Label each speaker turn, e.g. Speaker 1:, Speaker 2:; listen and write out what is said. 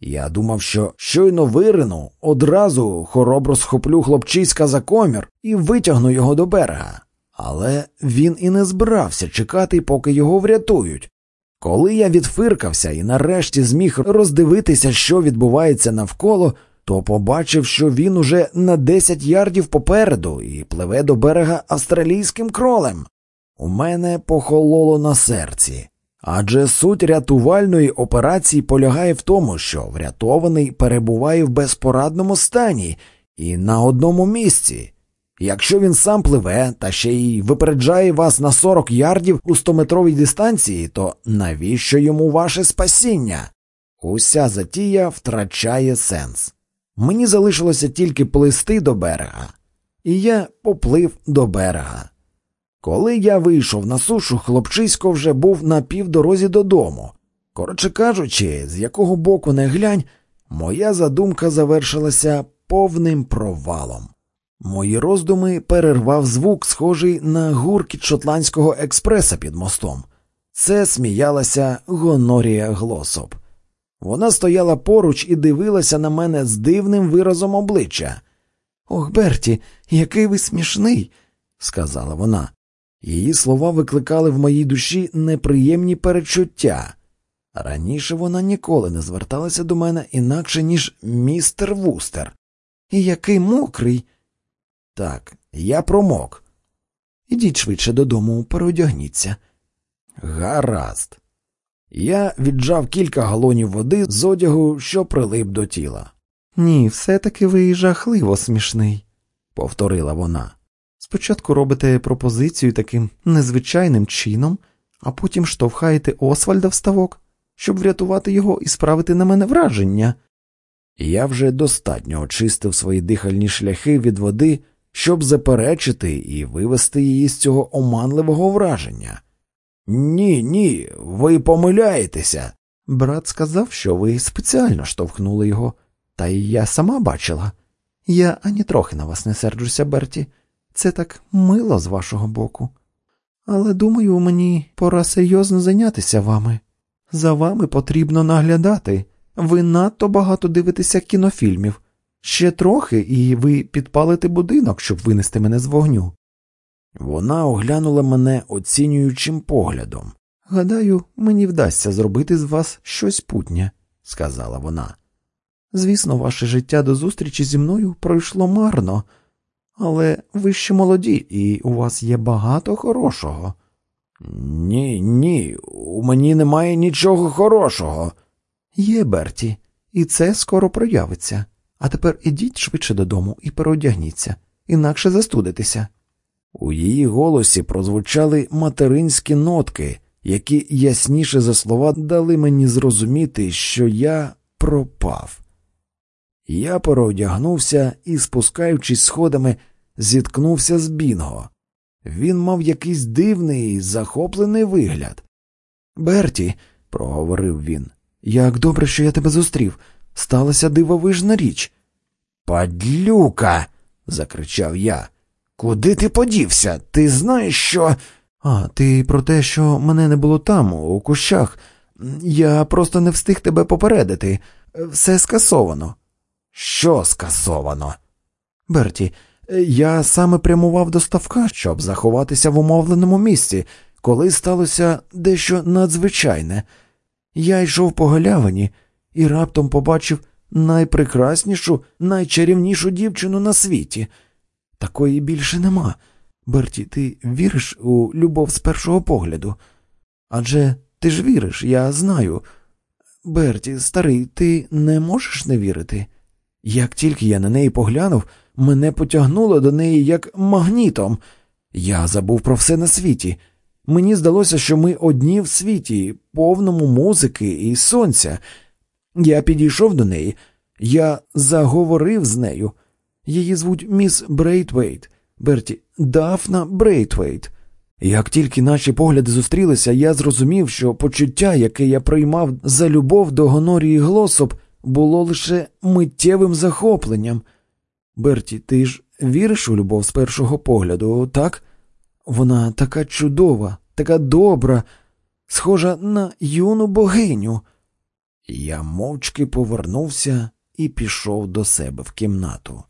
Speaker 1: Я думав, що щойно вирину, одразу хоробро схоплю хлопчиська за комір і витягну його до берега. Але він і не збирався чекати, поки його врятують. Коли я відфиркався і нарешті зміг роздивитися, що відбувається навколо, то побачив, що він уже на 10 ярдів попереду і пливе до берега австралійським кролем. У мене похололо на серці. Адже суть рятувальної операції полягає в тому, що врятований перебуває в безпорадному стані і на одному місці. Якщо він сам пливе та ще й випереджає вас на 40 ярдів у 100-метровій дистанції, то навіщо йому ваше спасіння? Уся затія втрачає сенс. Мені залишилося тільки плисти до берега, і я поплив до берега. Коли я вийшов на сушу, хлопчисько вже був на півдорозі додому. Коротше кажучи, з якого боку не глянь, моя задумка завершилася повним провалом. Мої роздуми перервав звук, схожий на гуркіт шотландського експреса під мостом. Це сміялася Гонорія Глосоп. Вона стояла поруч і дивилася на мене з дивним виразом обличчя. Ох, Берті, який ви смішний, сказала вона. Її слова викликали в моїй душі неприємні перечуття. Раніше вона ніколи не зверталася до мене інакше, ніж містер Вустер. І який мокрий. Так, я промок. Ідіть швидше додому, переодягніться. Гаразд. Я віджав кілька галонів води з одягу, що прилип до тіла. Ні, все таки ви жахливо смішний, повторила вона. Спочатку робите пропозицію таким незвичайним чином, а потім штовхаєте Освальда в ставок, щоб врятувати його і справити на мене враження. Я вже достатньо очистив свої дихальні шляхи від води, щоб заперечити і вивести її з цього оманливого враження. Ні, ні, ви помиляєтеся. Брат сказав, що ви спеціально штовхнули його, та й я сама бачила. Я ані трохи на вас не серджуся, Берті. Це так мило з вашого боку. Але думаю, мені пора серйозно зайнятися вами. За вами потрібно наглядати. Ви надто багато дивитеся кінофільмів. Ще трохи, і ви підпалите будинок, щоб винести мене з вогню. Вона оглянула мене оцінюючим поглядом. Гадаю, мені вдасться зробити з вас щось путнє, сказала вона. Звісно, ваше життя до зустрічі зі мною пройшло марно, але ви ще молоді, і у вас є багато хорошого. Ні, ні, у мені немає нічого хорошого. Є, Берті, і це скоро проявиться. А тепер ідіть швидше додому і переодягніться, інакше застудитеся. У її голосі прозвучали материнські нотки, які ясніше за слова дали мені зрозуміти, що я пропав. Я переодягнувся і, спускаючись сходами, зіткнувся з Бінго. Він мав якийсь дивний, захоплений вигляд. Берті, проговорив він, як добре, що я тебе зустрів. Сталася дивовижна річ. Падлюка. закричав я. Куди ти подівся? Ти знаєш, що. А, ти про те, що мене не було там, у кущах. Я просто не встиг тебе попередити. Все скасовано. Що скасовано? Берті, я саме прямував до ставка, щоб заховатися в умовленому місці, коли сталося дещо надзвичайне. Я йшов по галявині і раптом побачив найпрекраснішу, найчарівнішу дівчину на світі. Такої більше нема. Берті, ти віриш у любов з першого погляду? Адже ти ж віриш, я знаю. Берті, старий, ти не можеш не вірити? Як тільки я на неї поглянув, мене потягнуло до неї як магнітом. Я забув про все на світі. Мені здалося, що ми одні в світі, повному музики і сонця. Я підійшов до неї, я заговорив з нею. Її звуть міс Брейтвейт, Берті, Дафна Брейтвейт. Як тільки наші погляди зустрілися, я зрозумів, що почуття, яке я приймав за любов до Гонорії Глосоп, було лише миттєвим захопленням. Берті, ти ж віриш у любов з першого погляду, так? Вона така чудова, така добра, схожа на юну богиню. Я мовчки повернувся і пішов до себе в кімнату.